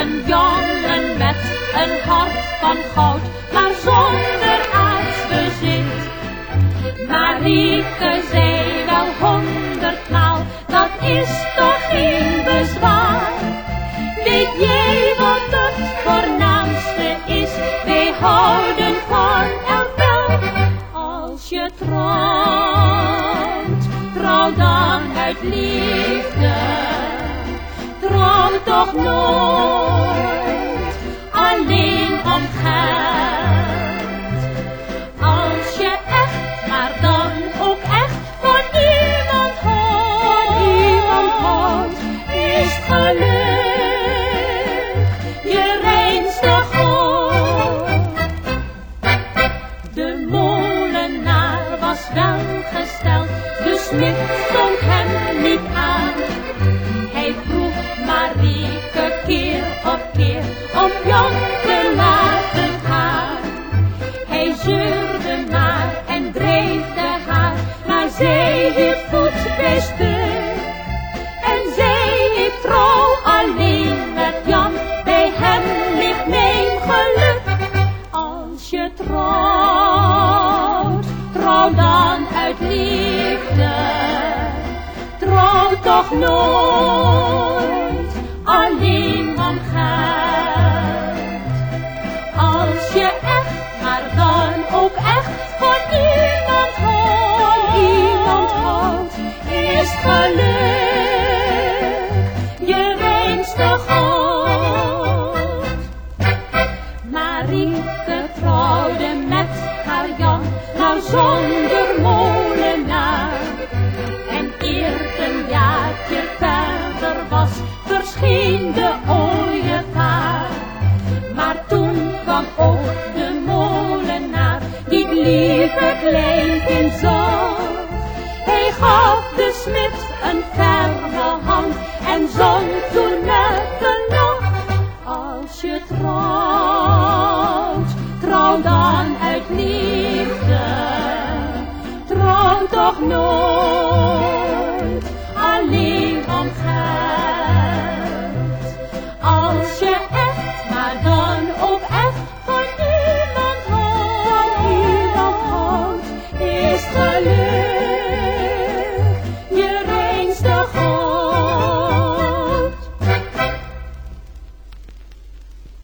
Een jongen met een hart van goud, maar zonder aardsbezit. Marieke zei wel honderdmaal, dat is toch geen bezwaar. Weet jij wat het voornaamste is? Wij houden van elkaar. Als je trouwt, trouw dan uit liefde. Trouw toch nooit De molenaar was welgesteld, de smid stond hem niet aan. Hij vroeg Marieke keer op keer om Jan te laten gaan. Hij zeurde maar en dreefde haar, maar zij hield voet bij liefde. Trouw toch nooit, alleen om geld. Als je echt, maar dan ook echt van iemand houdt, iemand houdt, is geluk je reinste goed. Marieke trouwde met haar Jan, maar zonder lieve kleinkind zag. Hij gaf de smid een ferme hand en zong toen met een lach. Als je trouwt, trouw dan uit liefde, trouw toch nooit